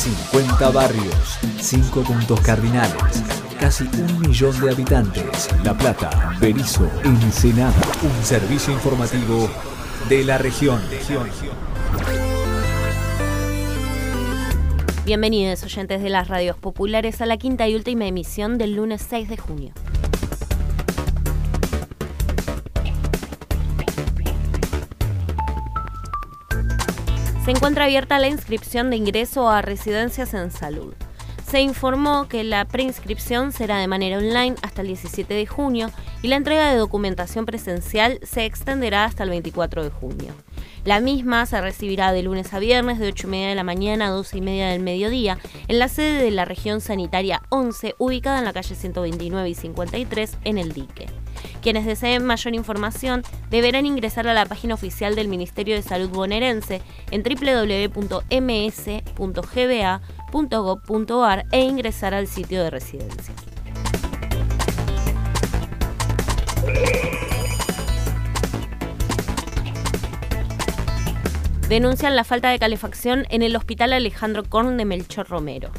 50 barrios, 5 puntos cardinales, casi un millón de habitantes. La Plata, Berizo, Ensenada. Un servicio informativo de la región. Bienvenidos oyentes de las radios populares a la quinta y última emisión del lunes 6 de junio. Se encuentra abierta la inscripción de ingreso a residencias en salud. Se informó que la preinscripción será de manera online hasta el 17 de junio y la entrega de documentación presencial se extenderá hasta el 24 de junio. La misma se recibirá de lunes a viernes de 8 y media de la mañana a 12 y media del mediodía en la sede de la región sanitaria 11 ubicada en la calle 129 y 53 en el dique. Quienes deseen mayor información deberán ingresar a la página oficial del Ministerio de Salud bonaerense en www.ms.gba.gov.ar e ingresar al sitio de residencia. Denuncian la falta de calefacción en el Hospital Alejandro Korn de Melchor Romero.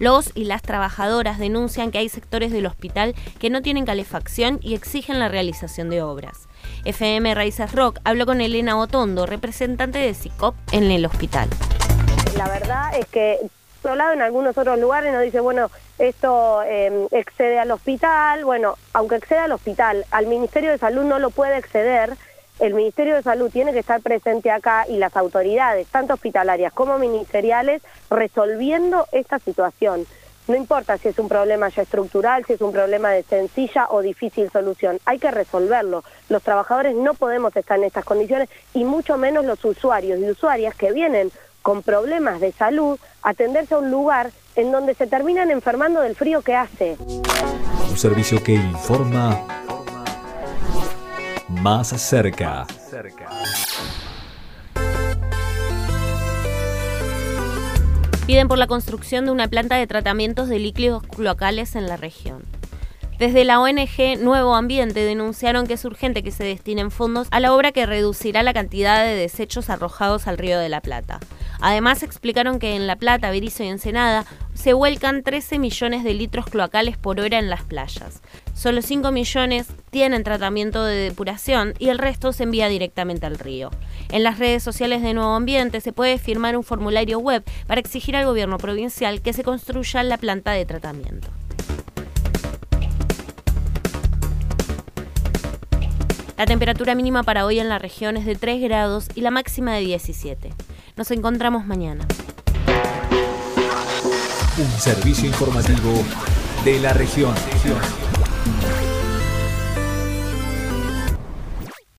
Los y las trabajadoras denuncian que hay sectores del hospital que no tienen calefacción y exigen la realización de obras. FM Raíces Rock habló con Elena Otondo, representante de SICOP en el hospital. La verdad es que lado en algunos otros lugares nos dice, bueno, esto em, excede al hospital, bueno, aunque exceda al hospital, al Ministerio de Salud no lo puede exceder, el Ministerio de Salud tiene que estar presente acá y las autoridades, tanto hospitalarias como ministeriales, resolviendo esta situación. No importa si es un problema ya estructural, si es un problema de sencilla o difícil solución, hay que resolverlo. Los trabajadores no podemos estar en estas condiciones y mucho menos los usuarios y usuarias que vienen con problemas de salud atenderse a un lugar en donde se terminan enfermando del frío que hace. Un servicio que informa más cerca. Piden por la construcción de una planta de tratamientos de líquidos locales en la región. Desde la ONG Nuevo Ambiente denunciaron que es urgente que se destinen fondos a la obra que reducirá la cantidad de desechos arrojados al río de la Plata. Además explicaron que en La Plata, Berizo y Ensenada se vuelcan 13 millones de litros cloacales por hora en las playas. Solo 5 millones tienen tratamiento de depuración y el resto se envía directamente al río. En las redes sociales de Nuevo Ambiente se puede firmar un formulario web para exigir al gobierno provincial que se construya la planta de tratamiento. La temperatura mínima para hoy en la región es de 3 grados y la máxima de 17. Nos encontramos mañana. Un servicio informativo de la región.